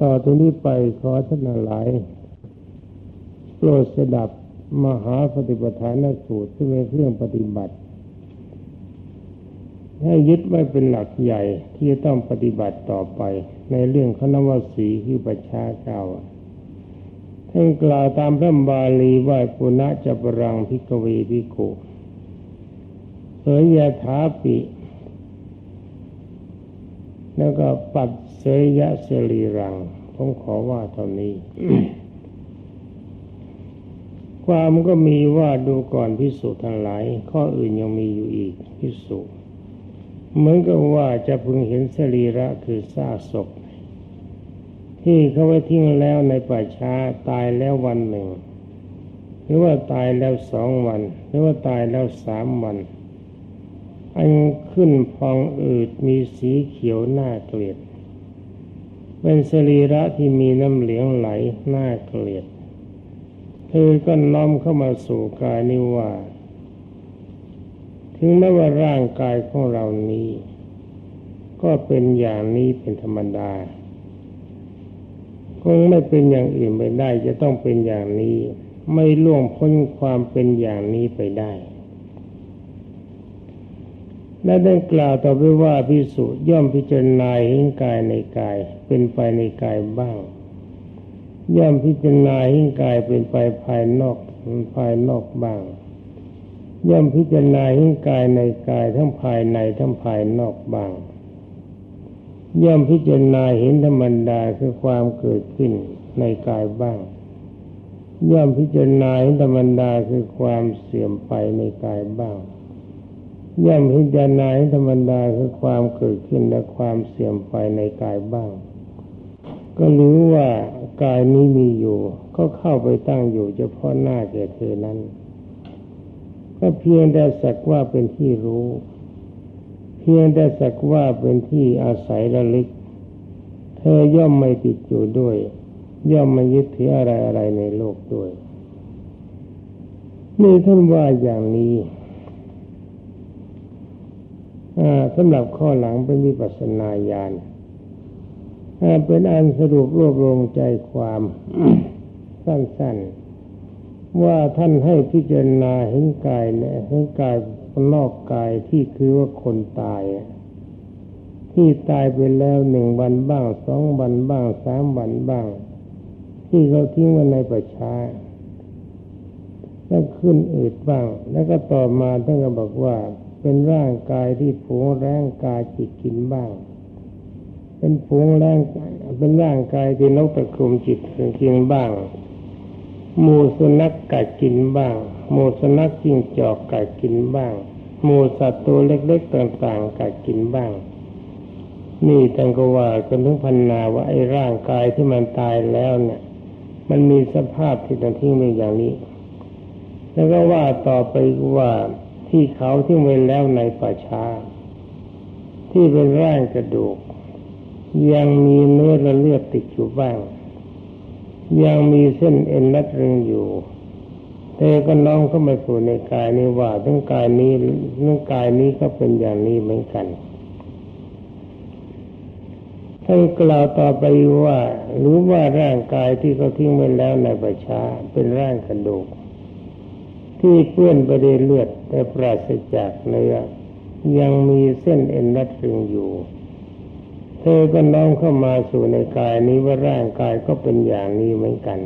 ต่อจากนี้ไปขอท่านหลาย โปรดสดับมหาปฏิปทานสูตรที่เป็นเครื่องปฏิบัติ ให้ยึดไว้เป็นหลักใหญ่ที่จะต้องปฏิบัติต่อไป ในเรื่องคณวสีคือประชาเก่าท่านกล่าวตามพระบาลีว่าปุณะจัปรังพิกเวพิโกเสยยถาปิ แล้วก็ปัดเสยยะเสรีรัง ผมขอว่าเท่านี้ ความก็มีว่าดูก่อนพิสูจน์ทั้งหลาย ข้ออื่นยังมีอยู่อีกพิสูจน์เหมือนกับว่าจะพึงเห็นสรีระคือซากศพ ที่เขาไว้ทิ้งแล้วในป่าช้าตายแล้ววันหนึ่ง หรือว่าตายแล้วสองวัน หรือว่าตายแล้วสามวัน อันขึ้นพองอืดมีสีเขียวหน้าเกลียด เป็นสรีระที่มีน้ำเหลืองไหลหน้าเกลียด เธอก็น้อมเข้ามาสู่กายนิว่า ถึงแม้ว่าร่างกายของเรานี้ ก็เป็นอย่างนี้เป็นธรรมดา คงไม่เป็นอย่างอื่นไปได้ จะต้องเป็นอย่างนี้ ไม่ล่วงพ้นความเป็นอย่างนี้ไปได้ และได้กล่าวต่อไปว่าพิสุย่อมพิจารณาเห็นกายในกาย เป็นไปในกายบ้าง ย่อมพิจารณาเห็นกายเป็นไปภายนอกภายนอกบ้าง ย่อมพิจารณาเห็นกายในกายทั้งภายในทั้งภายนอกบ้าง ย่อมพิจารณาเห็นธรรมดาคือความเกิดขึ้นในกายบ้าง ย่อมพิจารณาเห็นธรรมดาคือความเสื่อมไปในกายบ้าง ย่อมพิจารณาเห็นธรรมดาคือความเกิดขึ้นและความเสื่อมไปในกายบ้าง ก็รู้ว่ากายนี้มีอยู่ ก็เข้าไปตั้งอยู่เฉพาะหน้าแก่เธอนั้น ก็เพียงแต่สักว่าเป็นที่รู้ เพียงแต่สักว่าเป็นที่อาศัยระลึก เธอย่อมไม่ติดอยู่ด้วย ย่อมไม่ยึดถืออะไรอะไรในโลกด้วย นี่ท่านว่าอย่างนี้ สำหรับข้อหลังเป็นวิปัสนาญาณเป็นอันสรุปรวบรวมใจความสั้นๆ ว่าท่านให้พิจารณาเห็นกายเนี่ยเห็นกายนอกกายที่คือว่าคนตาย ที่ตายไปแล้วหนึ่งวันบ้างสองวันบ้างสามวันบ้าง ที่เขาทิ้งไว้ในประชาแล้วขึ้นอืดบ้าง แล้วก็ต่อมาท่านก็บอกว่า เป็นร่างกายที่ผูงแรงกายจิตกินบ้าง เป็นผูงแรงเป็นร่างกายที่นกตะคุมจิตกินบ้างหมูสุนัขกัดกินบ้างหมูสุนัขจิ้งจอกกัดกินบ้างหมูสัตว์ตัวเล็กๆต่างๆกัดกินบ้าง นี่ท่านก็ว่ากันถึงพันนาว่าไอ้ร่างกายที่มันตายแล้วเนี่ย มันมีสภาพที่ต้องทิ้งไว้อย่างนี้ แล้วก็ว่าต่อไปว่า ที่เขาที่ไว้แล้วในป่าช้า ที่เป็นร่างกระดูก ยังมีเนื้อและเลือดติดอยู่บ้าง ยังมีเส้นเอ็นรัดรึงอยู่แต่ก็น้องเข้ามาสู่ในกายนี้ว่าทั้งกายนี้ทั้งกายนี้ก็เป็นอย่างนี้เหมือนกันท่านกล่าวต่อไปว่ารือว่าร่างกายที่เขาทิ้งไว้แล้วในประชาเป็นร่างกระดูก ที่เปื้อนไปด้วยเลือดแต่ปราศจากเนื้อยังมีเส้นเอ็นรัดรึงอยู่ เธอก็น้อมเข้ามาสู่ในกายนี้ว่าร่างกายก็เป็นอย่างนี้เหมือนกัน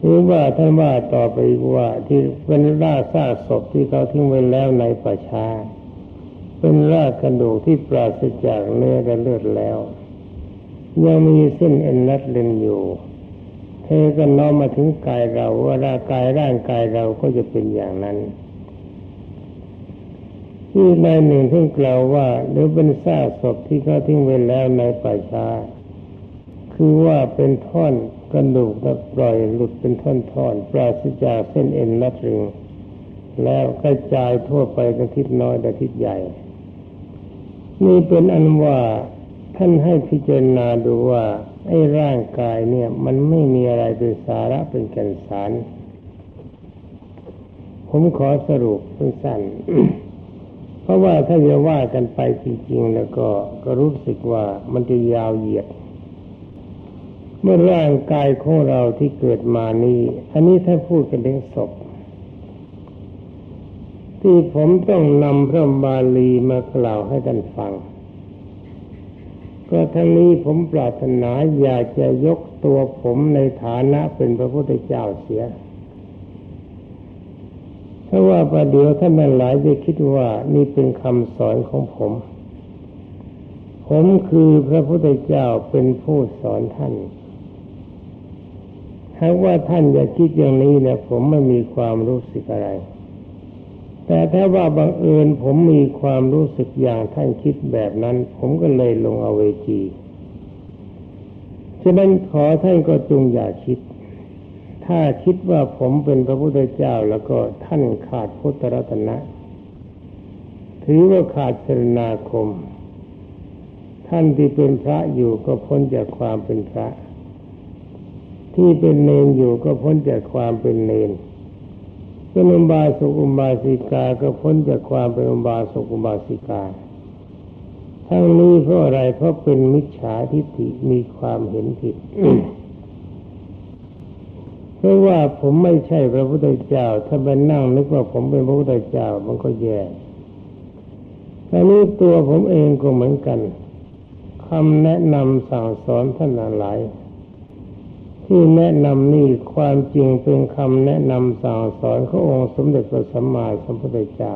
หรือว่าท่านว่าต่อไปว่าที่เป็นร่าซากศพที่เขาทิ้งไว้แล้วในป่าช้า เป็นรากกระดูกที่ปราศจากเนื้อและเลือดแล้ว ยังมีเส้นเอ็นรัดเลนอยู่ ธอก็น้อมมาถึงกายเราว่าร่างกายร่างกายเราก็จะเป็นอย่างนั้น ที่ในหนึ่งท่านกล่าวว่าหรือเป็นซากศพที่เขาทิ้งไว้แล้วในป่าช้าคือว่าเป็นท่อนกระดูกแล้วปล่อยหลุดเป็นท่อนๆปราศจากเส้นเอ็นนัดรึง แล้วกระจายทั่วไปกระทิศน้อยกระทิศใหญ่ นี่เป็นอันว่าท่านให้พิจารณาดูว่า ไอ้ร่างกายเนี่ย มันไม่มีอะไรเป็นสาระเป็นแก่นสาร ผมขอสรุปสั้นๆราะว่าถ้าจะว่ากันไปจริงๆ แล้วก็ก็รู้สึกว่ามันจะยาวเหยียด เมื่อร่างกายของเราที่เกิดมานี้อันนี้ถ้าพูดกันถึงศพที่ผมต้องนำพระบาลีมากล่าวให้ท่านฟัง ก็ทั้งนี้ผมปรารถนาอยากจะยกตัวผมในฐานะเป็นพระพุทธเจ้าเสียเพราะว่าประเดี๋ยวท่านหลายจะคิดว่านี่เป็นคำสอนของผม ผมคือพระพุทธเจ้าเป็นผู้สอนท่านถ้าว่าท่านจะคิดอย่างนี้นี่ยผมไม่มีความรู้สึกอะไร แต่ถ้าว่าบังเอิญผมมีความรู้สึกอย่างท่านคิดแบบนั้น ผมก็เลยลงอเวจีฉะนั้นขอท่านก็จงอย่าคิด ถ้าคิดว่าผมเป็นพระพุทธเจ้าแล้วก็ท่านขาดพุทธรัตนะ ถือว่าขาดสรนาคม ท่านที่เป็นพระอยู่ก็พ้นจากความเป็นพระ ที่เป็นเนนอยู่ก็พ้นจากความเป็นเนน เป็นอุบาสกอุบาสิกาก็พ้นจากความเป็นอุบาสกอุบาสิกา ทั้งนี้เพราะอะไรเพราะเป็นมิจฉาทิฏฐิมีความเห็นผิดเพราะว่าผมไม่ใช่พระพุทธเจ้า ถ้าไปนั่งนึกว่าผมเป็นพระพุทธเจ้ามันก็แย่แต่นี้ตัวผมเองก็เหมือนกันคำแนะนำสั่งสอนท่านหลาย ที่แนะนำนี่ความจริงเป็นคำแนะนำสั่งสอนขององค์สมเด็จพระสัมมาสัมพุทธเจ้า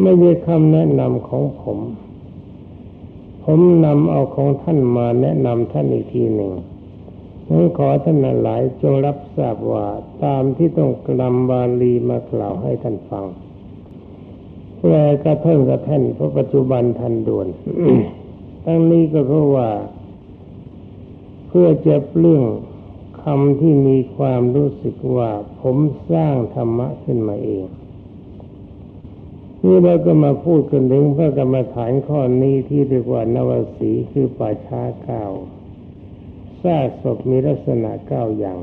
ไม่ใช่คำแนะนำของผม ผมนำเอาของท่านมาแนะนำท่านอีกทีหนึ่งนั้นขอท่านหลายจงรับทราบว่าตามที่ต้องกลำบาลีมากล่าวให้ท่านฟังแปลกระเทิงกระแท่นเพราะปัจจุบันทันด่วนทั้งนี้ก็เพราะว่า เพื่อจะเปลื้องคำที่มีความรู้สึกว่าผมสร้างธรรมะขึ้นมาเอง นี่เราก็มาพูดกันถึงพระกรรมฐานข้อนี้ที่เรียกว่านวสีคือป่าช้าเก้าซากศพมีลักษณะเก้าอย่าง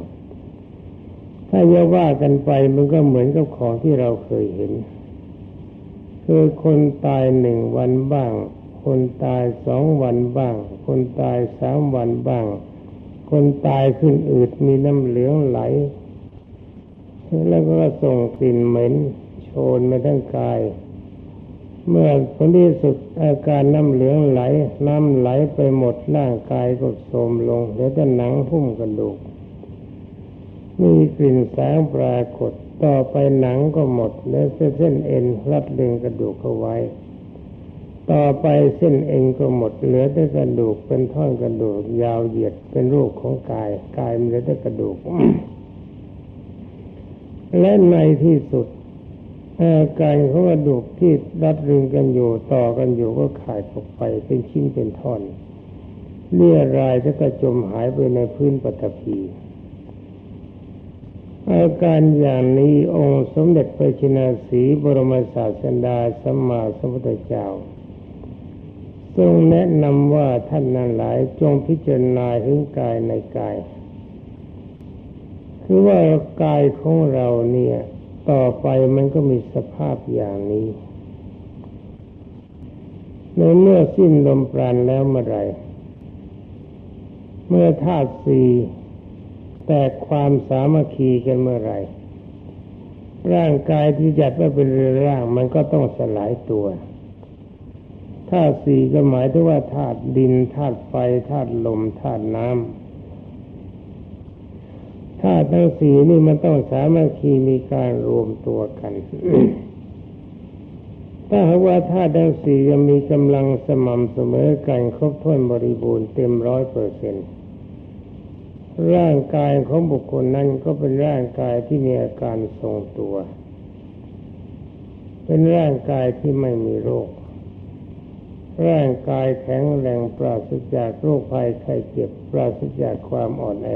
ถ้าจะว่ากันไปมันก็เหมือนกับของที่เราเคยเห็น คือคนตายหนึ่งวันบ้าง คนตายสองวันบ้าง คนตายสามวันบ้าง คนตายขึ้นอืดมีน้ำเหลืองไหล แล้วก็ส่งกลิ่นเหม็นโชนมาทั้งกาย เมื่อผลที่สุดอาการน้ำเหลืองไหล น้ำไหลไปหมดร่างกายก็โทรมลงเหลือแต่หนังหุ้มกระดูกมีกลิ่นแสงปรากฏต่อไปหนังก็หมดเหลือเส้นเอ็นรัดดึงกระดูกเอาไว้ ต่อไปเส้นเอ็นก็หมดเหลือแต่กระดูกเป็นท่อนกระดูก ยาวเหยียดเป็นรูปของกาย กายเหลือแต่กระดูก และในที่สุดอาการของกระดูกที่รัดรึงกันอยู่ต่อกันอยู่ก็ขาดออกไปเป็นชิ้นเป็นท่อนเลี่ยรายแล้วก็จมหายไปในพื้นปฐพีอาการอย่างนี้องค์สมเด็จพระชินสีบรมศาสดาสัมมาสัมพุทธเจ้า ทรงแนะนำว่าท่านนั้นหลายจงพิจารณาถึงกายในกาย คือว่ากายของเราเนี่ย ต่อไปมันก็มีสภาพอย่างนี้ในเมื่อสิ้นลมปราณแล้วเมื่อไร เมื่อธาตุสี่แตกความสามัคคีกันเมื่อไร ร่างกายที่จัดว่าเป็นเรือร่างมันก็ต้องสลายตัวาตุสี่ก็หมายถึงว่าธาตุดินธาตุไฟธาตุลมธาตุน้ำธาตุทั้งสี่นี่มันต้องสามัคคีมีการรวมตัวกัน ถ้าหากว่าธาตุทั้งสี่ยังมีกำลังสม่ำเสมอกันครบถ้วนบริบูรณ์เต็มร้อยเปอร์เซ็นร่างกายของบุคคลนั้นก็เป็นร่างกายที่มีอาการทรงตัว เป็นร่างกายที่ไม่มีโรค ร่างกายแข็งแรงปราศจากโรคภัยไข้เจ็บ ปราศจากความอ่อนแอ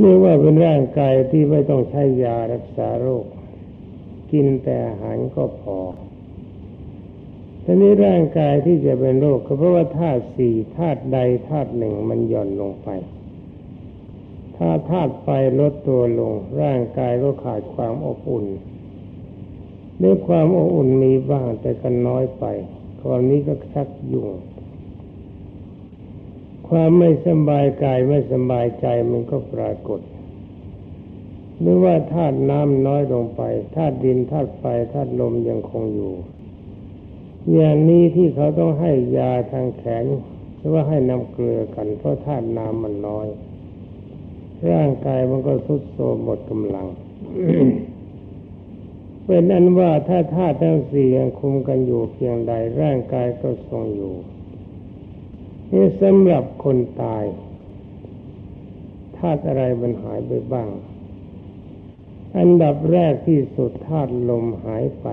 นี่ว่าเป็นร่างกายที่ไม่ต้องใช้ยารักษาโรค กินแต่อาหารก็พอทีนี้ร่างกายที่จะเป็นโรคก็เพราะว่าธาตุสี่ธาตุใดธาตุหนึ่งมันหย่อนลงไป ถ้าธาตุไฟลดตัวลง ร่างกายก็ขาดความอบอุ่น ด้วยความอบอุ่นมีบ้างแต่ก็น้อยไปความนี้ก็ชักยุ่ง ความไม่สบายกายไม่สบายใจมันก็ปรากฏหรือว่าธาตุน้ำน้อยลงไปธาตุดินธาตุไฟธาตุลมยังคงอยู่ อย่างนี้ที่เขาต้องให้ยาทางแขนหรือว่าให้น้ำเกลือกันเพราะธาตุน้ำมันน้อย ร่างกายมันก็ทุดโทรมหมดกำลัง เป็นอันว่าถ้าธาตุทั้งสี่ยังคุมกันอยู่เพียงใดร่างกายก็ทรงอยู่นี่สำหรับคนตายธาตุอะไรมันหายไปบ้าง อันดับแรกที่สุดธาตุลมหายไป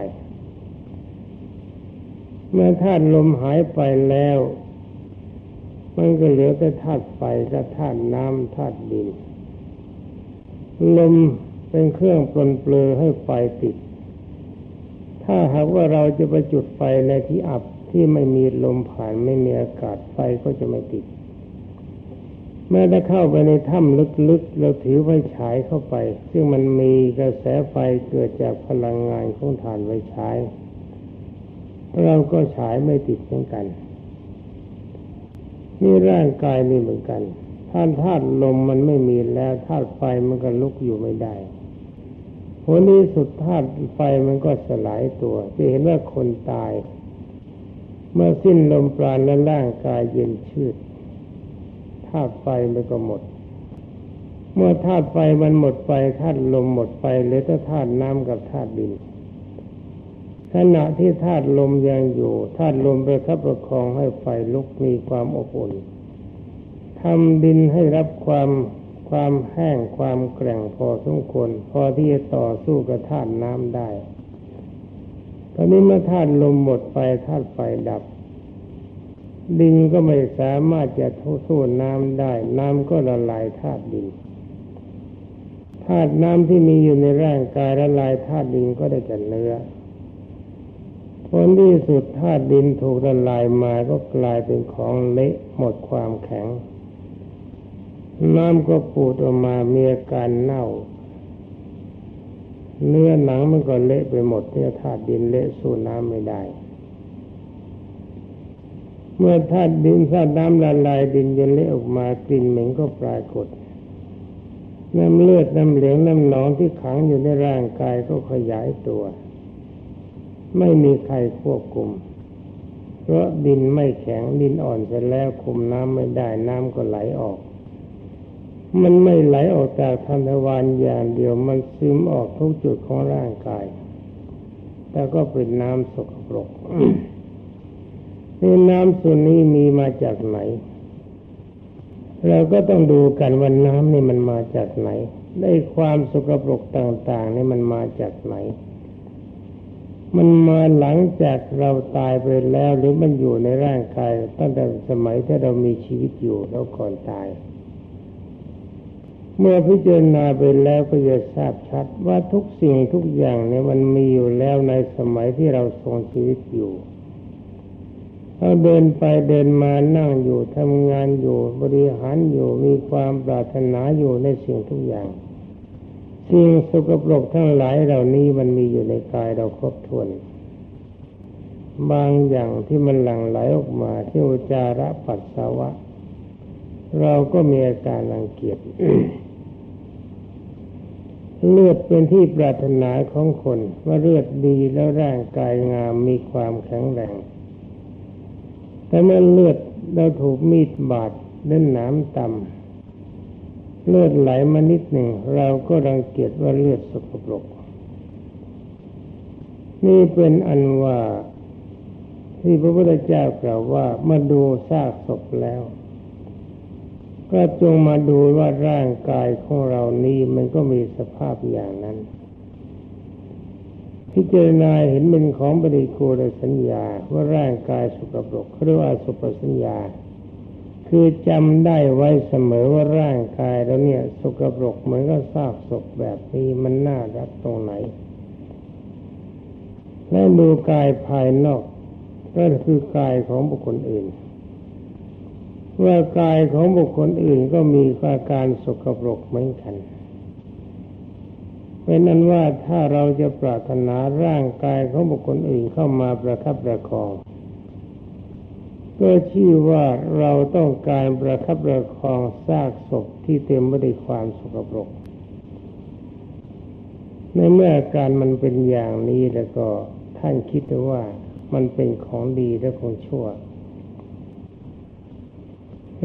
เมื่อธาตุลมหายไปแล้ว มันก็เหลือแต่ธาตุไฟกับธาตุน้ำธาตุดิน ลมเป็นเครื่องปลนเปลือให้ไฟติด ถ้าหากว่าเราจะไปจุดไฟในที่อับที่ไม่มีลมผ่านไม่มีอากาศไฟก็จะไม่ติด เมื่อได้เข้าไปในถ้ำลึกๆเราถือไฟฉายเข้าไป ซึ่งมันมีกระแสไฟเกิดจากพลังงานของฐานไฟฉายเราก็ฉายไม่ติดเหมือนกันนี่ร่างกายนี่เหมือนกันท่านธาตุลมมันไม่มีแล้วธาตุไฟมันก็ลุกอยู่ไม่ได้ ผลนี้สุดธาตุไฟมันก็สลายตัวจะเห็นว่าคนตาย เมื่อสิ้นลมปราณและร่างกายเย็นชืดธาตุไฟมันก็หมด เมื่อธาตุไฟมันหมดไปธาตุลมหมดไปเหลือแต่ธาตุน้ำกับธาตุดินขณะที่ธาตุลมยังอยู่ธาตุลมประคับประคองให้ไฟลุกมีความอบอุ่นทำดินให้รับความ ความแห้งความแกร่งพอสมควรพอที่จะต่อสู้กับธาตุน้ำได้ ตอนนี้เมื่อธาตุลมหมดไปธาตุไฟดับ ดินก็ไม่สามารถจะทสู้น้ำได้ น้ำก็ละลายธาตุดินธาตุน้ำที่มีอยู่ในร่างกายละลายธาตุดินก็ได้แก่เนื้อผลที่สุดธาตุดินถูกละลายมาก็กลายเป็นของเละหมดความแข็ง น้ำก็ปูดออกมามีอาการเน่า เนื้อหนังมันก็เละไปหมดเนื้อธาตุดินเละสู้น้ำไม่ได้ เมื่อธาตุดินธาตุน้ำละลายดินจะเละออกมากลิ่นเหม็นก็ปรากฏน้ำเลือดน้ำเหลืองน้ำหนองที่ขังอยู่ในร่างกายก็ขยายตัว ไม่มีใครควบคุม เพราะดินไม่แข็งดินอ่อนเสร็จแล้วคุมน้ำไม่ได้น้ำก็ไหลออก มันไม่ไหลออกจากทันทวารอย่างเดียวมันซึมออกทุกจุดของร่างกาย แต่ก็เป็นน้ำสกปรกนี่น้ำส่วนนี้มีมาจากไหน เราก็ต้องดูกันว่าน้ำนี่มันมาจากไหน ได้ความสกปรกต่าง ๆ นี่มันมาจากไหน มันมาหลังจากเราตายไปแล้วหรือมันอยู่ในร่างกายตั้งแต่สมัยที่เรามีชีวิตอยู่แล้วก่อนตาย เมื่อพิจารณาไปแล้วก็จะทราบชัดว่าทุกสิ่งทุกอย่างเนี่ยมันมีอยู่แล้วในสมัยที่เราทรงชีวิตอยู่เราเดินไปเดินมานั่งอยู่ทำงานอยู่บริหารอยู่มีความปรารถนาอยู่ในสิ่งทุกอย่าง สิ่งสกปรกทั้งหลายเหล่านี้มันมีอยู่ในกายเราครบถ้วน บางอย่างที่มันหลั่งไหลออกมาที่อุจาระปัสสาวะ เราก็มีอาการรังเกียจ เลือดเป็นที่ปรารถนาของคนว่าเลือดดีแล้วร่างกายงามมีความแข็งแรง แต่เมื่อเลือดเราถูกมีดบาดเล่นหนามต่ำเลือดไหลมานิดหนึ่ง เราก็รังเกียจว่าเลือดสกปรก นี่เป็นอันว่าที่พระพุทธเจ้ากล่าวว่ามาดูซากศพแล้ว ก็จงมาดูว่าร่างกายของเรานี้มันก็มีสภาพอย่างนั้น พิจารณาเห็นเป็นของปฏิกูลสัญญาว่าร่างกายสุกปรกเรียกว่าสุปสัญญา คือจำได้ไว้เสมอว่าร่างกายเราเนี่ยสุกปรกเหมือนกับซากศพแบบนี้มันน่ารักตรงไหน และดูกายภายนอกก็คือกายของบุคคลอื่น ว่ากายของบุคคลอื่นก็มีอาการสกปรกเหมือนกันเป็นนั้นว่าถ้าเราจะปรารถนาร่างกายของบุคคลอื่นเข้ามาประคับประคอง ก็ชื่อว่าเราต้องการประคับประคองซากศพที่เต็มไปด้วยความสกปรก ในเมื่อการมันเป็นอย่างนี้แล้วก็ท่านคิดว่ามันเป็นของดีและของชั่ว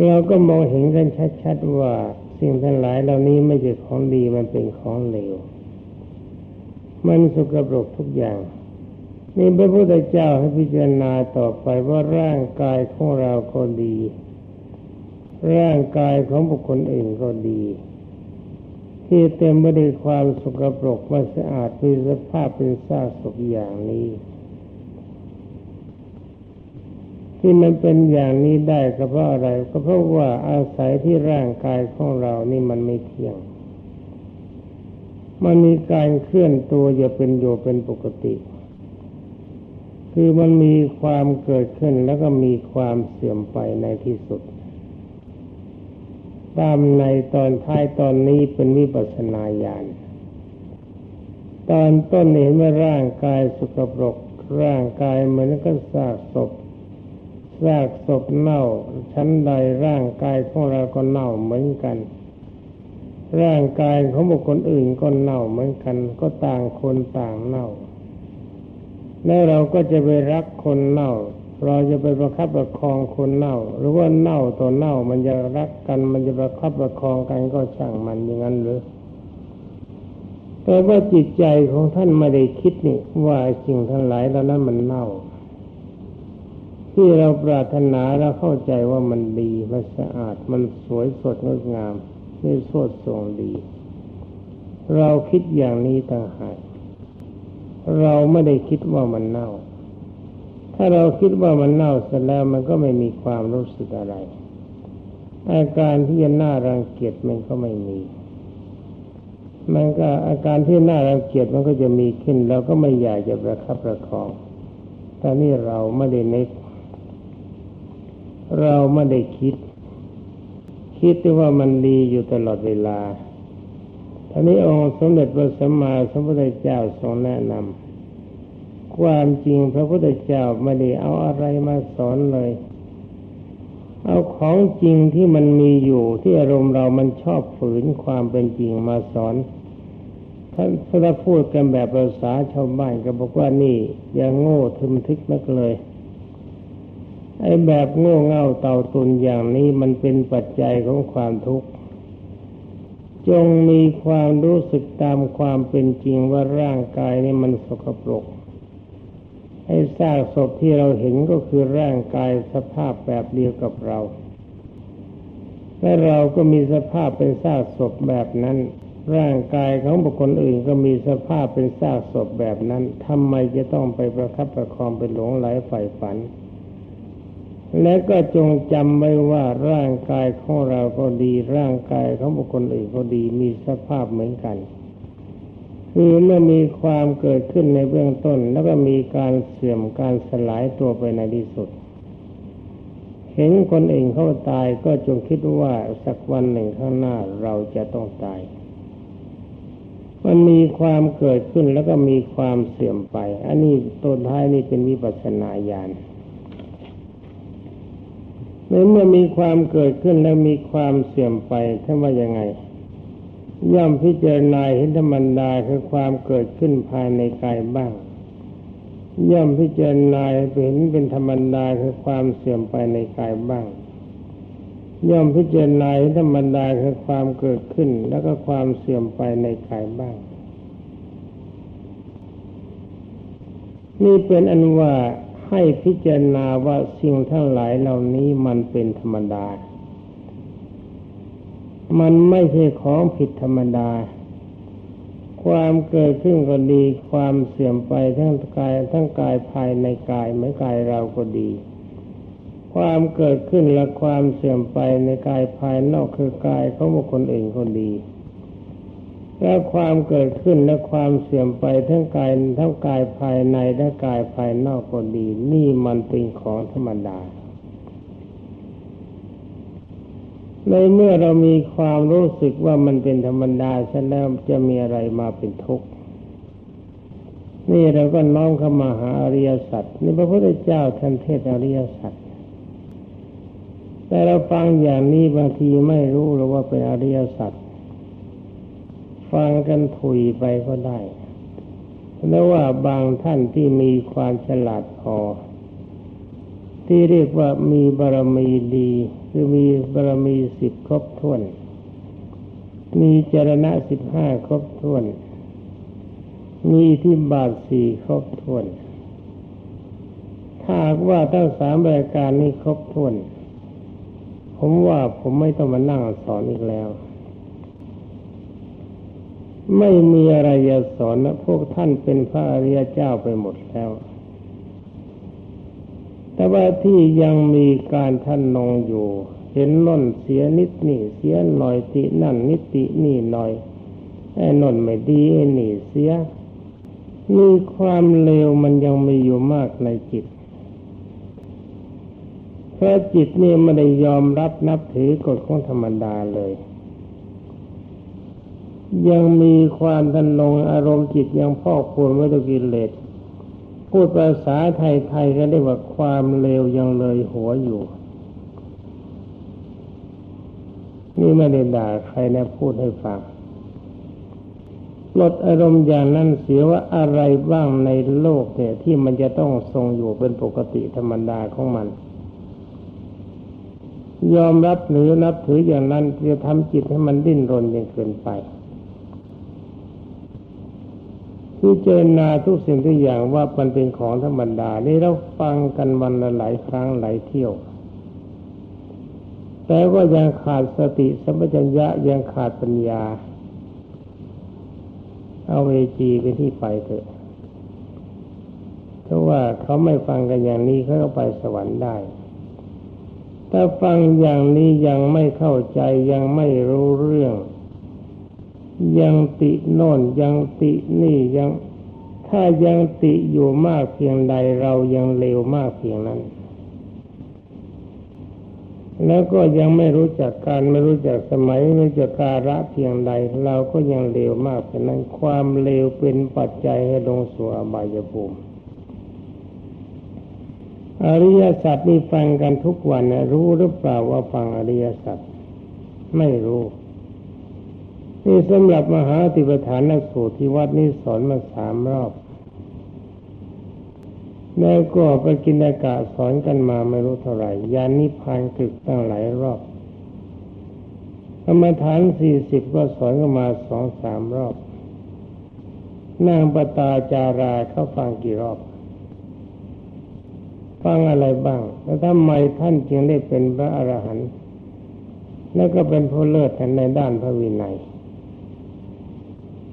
เราก็มองเห็นกันชัดๆว่าสิ่งทั้งหลายเหล่านี้ไม่ใช่ของดีมันเป็นของเลว มันสกปรกทุกอย่าง นี่พระพุทธเจ้าให้พิจารณาต่อไปว่าร่างกายของเราก็ดี ร่างกายของบุคคลอื่นก็ดี ที่เต็มไปด้วยความสกปรกไม่สะอาดมีสภาพเป็นซากศพอย่างนี้ ที่มันเป็นอย่างนี้ได้ก็เพราะอะไร ก็เพราะว่าอาศัยที่ร่างกายของเรานี่มันไม่เที่ยง มันมีการเคลื่อนตัวอย่าเป็นอยู่เป็นปกติ คือมันมีความเกิดขึ้นแล้วก็มีความเสื่อมไปในที่สุด ตามในตอนท้ายตอนนี้เป็นวิปัสนาญาณตอนต้นเห็นว่าร่างกายสุกปรกร่างกายเหมือนกับซากศพ ซากศพเน่า ชั้นใดร่างกายของเราก็เน่าเหมือนกัน ร่างกายของบุคคลอื่นก็เน่าเหมือนกัน ก็ต่างคนต่างเน่า แล้วเราก็จะไปรักคนเน่า เราจะไปประคับประคองคนเน่า หรือว่าเน่าตัวเน่ามันจะรักกัน มันจะประคับประคองกันก็ช่างมันอย่างนั้นหรือแต่ว่าจิตใจของท่านไม่ได้คิดนี่ว่าสิ่งทั้งหลายเหล่านั้นมันเน่า ที่เราปรารถนาเราเข้าใจว่ามันดีมันสะอาดมันสวยสดงดงามนี่โทษทรงดี เราคิดอย่างนี้ต่างหากเราไม่ได้คิดว่ามันเน่า ถ้าเราคิดว่ามันเน่าเสร็จแล้วมันก็ไม่มีความรู้สึกอะไรอาการที่จะน่ารังเกียจมันก็ไม่มี มันก็อาการที่น่ารังเกียจมันก็จะมีขึ้นเราก็ไม่อยากจะประคับประคองแต่นี่เราไม่ได้นึก เราไม่ได้คิด คิดแต่ว่ามันดีอยู่ตลอดเวลาท่านี้องค์สมเด็จพระสัมมาสัมพุทธเจ้าทรงแนะนำความจริงพระพุทธเจ้าไม่ได้เอาอะไรมาสอนเลย เอาของจริงที่มันมีอยู่ที่อารมณ์เรามันชอบฝืนความเป็นจริงมาสอนท่านถ้าพูดกันแบบภาษาชาวบ้านก็บอกว่านี่ อย่างโง่ทึมทึกนักเลย ไอ้แบบโง่เง่าเต่าตุนอย่างนี้มันเป็นปัจจัยของความทุกข์ จงมีความรู้สึกตามความเป็นจริงว่าร่างกายนี้มันสกปรกไอ้ซากศพที่เราเห็นก็คือร่างกายสภาพแบบเดียวกับเรา และเราก็มีสภาพเป็นซากศพแบบนั้น ร่างกายของบุคคลอื่นก็มีสภาพเป็นซากศพแบบนั้นทำไมจะต้องไปประคับประคองไปหลงไหลใฝ่ฝัน และก็จงจำไว้ว่าร่างกายของเราก็ดี ร่างกายของบุคคลอื่นก็ดีมีสภาพเหมือนกัน คือเมื่อมีความเกิดขึ้นในเบื้องต้น แล้วก็มีการเสื่อมการสลายตัวไปในที่สุด เห็นคนอื่นเขาตายก็จงคิดว่าสักวันหนึ่งข้างหน้าเราจะต้องตายมันมีความเกิดขึ้นแล้วก็มีความเสื่อมไป อันนี้ต้นท้ายนี่เป็นวิปัสสนาญาณ ในเมื่อมีความเกิดขึ้นแล้วมีความเสื่อมไปท่านว่ายังไง ย่อมพิจารณาเห็นธรรมดาคือความเกิดขึ้นภายในกายบ้าง ย่อมพิจารณาเห็นเป็นธรรมดาคือความเสื่อมไปในกายบ้าง ย่อมพิจารณาเห็นธรรมดาคือความเกิดขึ้น แล้วก็ความเสื่อมไปในกายบ้าง นี่เป็นอันว่า ให้พิจารณาว่าสิ่งทั้งหลายเหล่านี้มันเป็นธรรมดา มันไม่ใช่ของผิดธรรมดา ความเกิดขึ้นก็ดี ความเสื่อมไปทั้งกายทั้งกายภายในกายเหมือนกายเราก็ดี ความเกิดขึ้นและความเสื่อมไปในกายภายนอกคือกายของบุคคลอื่นก็ดี และความเกิดขึ้นและความเสื่อมไปทั้งกายทั้งกายภายในและกายภายนอกก็ดี นี่มันเป็นของธรรมดาในเมื่อเรามีความรู้สึกว่ามันเป็นธรรมดาฉะนั้นจะมีอะไรมาเป็นทุกข์นี่เราก็น้อมเข้ามาหาอริยสัจนี่พระพุทธเจ้าท่านเทศอริยสัจแต่เราฟังอย่างนี้บางทีไม่รู้หรือว่าเป็นอริยสัจ ฟังกันถุยไปก็ได้แล้วว่าบางท่านที่มีความฉลาดพอ ที่เรียกว่ามีบารมีดี คือมีบารมีสิบครบถ้วน มีจรณะสิบห้าครบถ้วน มีที่บาทสี่ครบถ้วน ถ้าว่าทั้งสามรายการนี้ครบถ้วน ผมว่าผมไม่ต้องมานั่งสอนอีกแล้ว ไม่มีอะไรจะสอนนะพวกท่านเป็นพระอริยเจ้าไปหมดแล้ว แต่ว่าที่ยังมีการท่านนองอยู่ เห็นน่นเสียนิดนี่เสียหน่อยตินั่นนิตินี่หน่อยไอ้นนไม่ดีไอ้นี่เสีย มีความเลวมันยังมีอยู่มากในจิตเพราะจิตนี่ไม่ได้ยอมรับนับถือกฎของธรรมดาเลย ยังมีความทันลงอารมณ์จิตยังพอกพูนไว้ด้วยกิเลสพูดภาษาไทยๆก็เรียกว่าความเลวยังเลยหัวอยู่ นี่ไม่ได้ด่าใครนะพูดให้ฟังลดอารมณ์อย่างนั้นเสียว่าอะไรบ้างในโลกเนี่ย ที่มันจะต้องทรงอยู่เป็นปกติธรรมดาของมัน ยอมรับหรือนับถืออย่างนั้นจะทำจิตให้มันดิ้นรนจนเกินไป พิจารณาทุกสิ่งทุกอย่างว่ามันเป็นของธรรมดานี่เราฟังกันวันละหลายครั้งหลายเที่ยว แต่ก็ยังขาดสติสัมปชัญญะยังขาดปัญญา เอาเวจีไปที่ไปเถอะเพราะว่าเขาไม่ฟังกันอย่างนี้เขาก็ไปสวรรค์ได้ ถ้าฟังอย่างนี้ยังไม่เข้าใจยังไม่รู้เรื่อง ยังติโน่นยังตินี่ยังถ้ายังติอยู่มากเพียงใดเรายังเลวมากเพียงนั้น แล้วก็ยังไม่รู้จักการไม่รู้จักสมัยไม่รู้จักการะเพียงใด เราก็ยังเลวมากเพียงนั้น ความเลวเป็นปัจจัยให้ลงสู่อบายภูมิอริยสัจนี่ฟังกันทุกวันนะรู้หรือเปล่าว่าฟังอริยสัจไม่รู้ นี่สำหรับมหาติปฐานนักสูตรที่วัดนี้สอนมาสามรอบแล้วก็ไปกินอากาศสอนกันมาไม่รู้เท่าไหร่ ยานิพานตึกตั้งหลายรอบกรรมฐานสี่สิบก็สอนกันมาสองสามรอบ นางปตาจาราเขาฟังกี่รอบ ฟังอะไรบ้าง แล้วทำไมท่านจึงได้เป็นพระอรหันต์แล้วก็เป็นผู้เลิศในด้านพระวินัย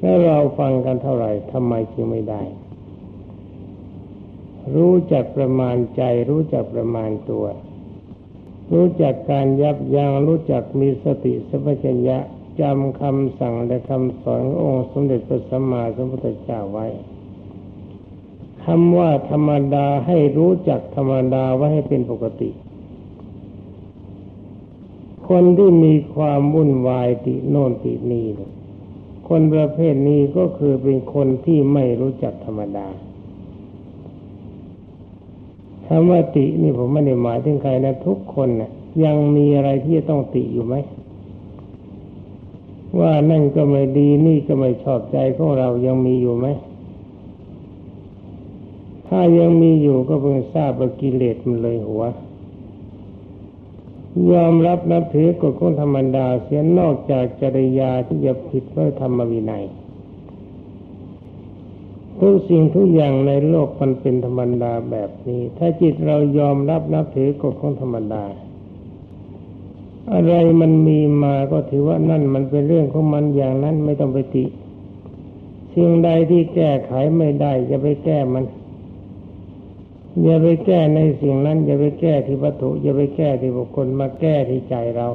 แล้วเราฟังกันเท่าไหร่ทำไมจึงไม่ได้ รู้จักประมาณใจ รู้จักประมาณตัว รู้จักการยับยัง้งรู้จักมีสติสัพพัญญะจำคำสั่งและคำสอนขององค์สมเด็จพระสัมมาสัมพุทธเจ้าไว้คำว่าธรรมดาให้รู้จักธรรมดาไว้ให้เป็นปกติ คนที่มีความวุ่นวายติโน่นตินี่ คนประเภทนี้ก็คือเป็นคนที่ไม่รู้จักธรรมดาคำว่าตินี่ผมไม่ได้หมายถึงใครนะทุกคนนะยังมีอะไรที่ต้องติอยู่ไหมว่านั่นก็ไม่ดีนี่ก็ไม่ชอบใจของเรายังมีอยู่ไหมถ้ายังมีอยู่ก็เพิ่งทราบว่ากิเลสมันเลยหัว ยอมรับนับถือกฎของธรรมดาเสียนอกจากจริยาที่จะผิดพระธรรมวินัยทุกสิ่งทุกอย่างในโลกมันเป็นธรรมดาแบบนี้ ถ้าจิตเรายอมรับนับถือกฎของธรรมดา อะไรมันมีมาก็ถือว่านั่นมันเป็นเรื่องของมันอย่างนั้นไม่ต้องไปติ สิ่งใดที่แก้ไขไม่ได้จะไปแก้มัน อย่าไปแก้ในสิ่งนั้น อย่าไปแก้ที่วัตถุ อย่าไปแก้ที่บุคคลมาแก้ที่ใจเรา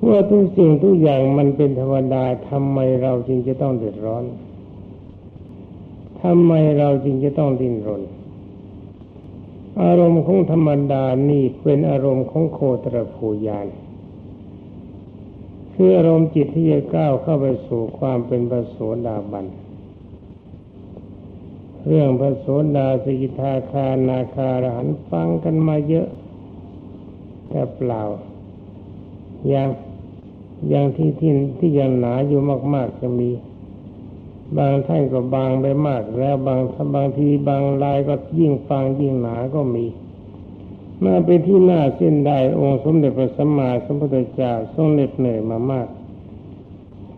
เมื่อทุกสิ่งทุกอย่างมันเป็นธรรมดาทำไมเราจึงจะต้องเดือดร้อนทำไมเราจึงจะต้องดิ้นรน อารมณ์ของธรรมดานี่เป็นอารมณ์ของโคตรภูยานคืออารมณ์จิตที่จะก้าวเข้าไปสู่ความเป็นพระโสดาบัน เรื่องพระโสดาสกิทาคานาคารหันฟังกันมาเยอะ แต่เปล่า อย่างอย่างที่ที่ที่ยังหนาอยู่มาก ๆ จะมี บางท่านก็บางไปมากแล้วบางบางทีบางลายก็ยิ่งฟังยิ่งหนาก็มีมื่อเป็นที่น่าเส้นได้องค์สมเด็จพระสัมมาสัมพุทธเจ้าทรงเหน็ดเหนื่อยมามาก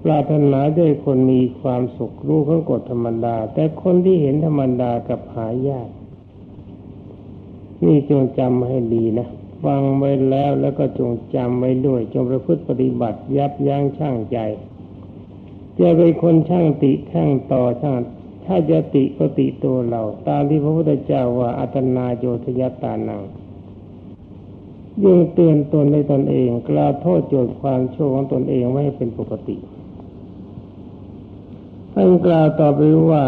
ปรารถนาด้คนมีความสุขรู้ข้อกฎธรรมดา แต่คนที่เห็นธรรมดากับหายาก นี่จงจำให้ดีนะฟังไว้แล้วแล้วก็จงจำไว้ด้วย จงประพฤติปฏิบัติยับยั้งชั่งใจจะเป็นคนช่างติช่างต่อช่างถ้าจะติก็ติตัวเรา ตามที่พระพุทธเจ้าว่าอัตนาโยธยตานังยิ่งเตือนตนในตนเอง กล่าวโทษโจทย์ความชั่วของตนเองไว้ให้เป็นปกติ ท่านกล่าวต่อไปว่า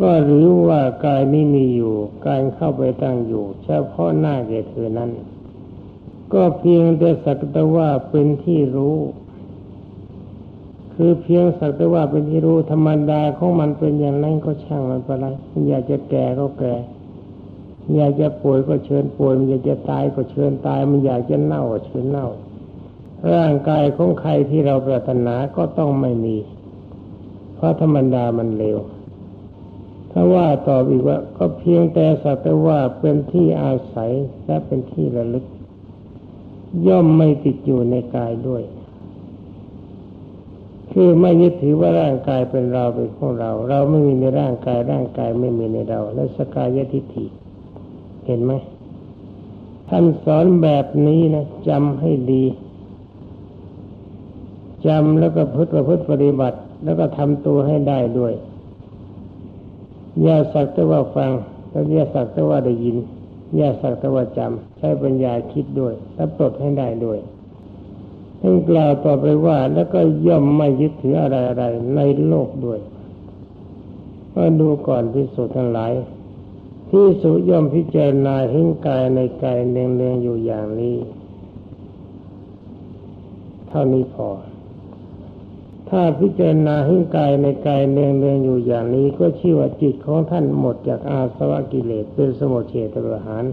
ก็หรือว่ากายไม่มีอยู่ การเข้าไปตั้งอยู่เฉพาะหน้าแก่เธอนั้น ก็เพียงแต่สักแต่ว่าเป็นที่รู้ คือเพียงสักแต่ว่าเป็นที่รู้ธรรมดาของมันเป็นอย่างนั้นก็ช่างมันไปเลยมันอยากจะแก่ก็แก่อยากจะป่วยก็เชิญป่วยมันอยากจะตายก็เชิญตายมันอยากจะเน่าก็เชิญเน่า ร่างกายของใครที่เราปรารถนาก็ต้องไม่มี ราะธรรมดามันเร็วถ้าว่าตอบอีกว่า ก็เพียงแต่สักแต่ว่าเป็นที่อาศัยและเป็นที่ระลึก ย่อมไม่ติดอยู่ในกายด้วย คือไม่ยึดถือว่าร่างกายเป็นเราเป็นของเรา เราไม่มีในร่างกายร่างกายไม่มีในเรา และสกายทิฏฐิเห็นไหมท่านสอนแบบนี้นะจำให้ดีจำแล้วก็พึ่ประพฤติปฏิบัติ แล้วก็ทำตัวให้ได้ด้วย อย่าสักแต่ว่าฟังแล้วอย่าสักแต่ว่าได้ยิน อย่าสักแต่ว่าจำใช้ปัญญาคิดด้วยและปลดให้ได้ด้วยท่านกล่าวต่อไปว่าแล้วก็ย่อมไม่ยึดถืออะไรอะไรในโลกด้วยก็ดูก่อนที่สุดทั้งหลายที่สุย่อมพิจารณาเห็นกายในกายเนืองๆอยู่อย่างนี้ เท่านี้พอ ถ้าพิจารณาเห็นกายในกายเนืองๆองอยู่อย่างนี้ก็ชื่อว่าจิตของท่านหมดจากอาสวะกิเลสเป็นสมุทเฉตประหาร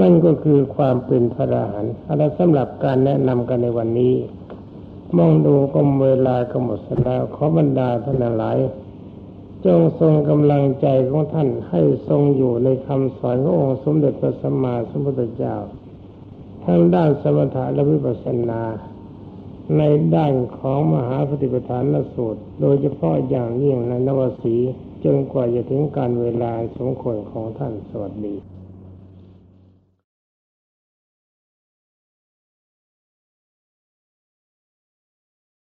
นั่นก็คือความเป็นพระอรหันต์อะไรสำหรับการแนะนำกันในวันนี้ มองดูก็เวลาก็หมดแล้วขอบรรดาท่านหลาย จงทรงกำลังใจของท่านให้ทรงอยู่ในคำสอนขององค์สมเด็จพระสัมมาสัมพุทธเจ้า ทั้งด้านสมถะและวิปัสสนา ในด้านของมหาปฏิปทานละสูตร โดยเฉพาะอย่างยิ่งในนวสีจนกว่าจะถึงการเวลาสมควรของท่านสวัสดี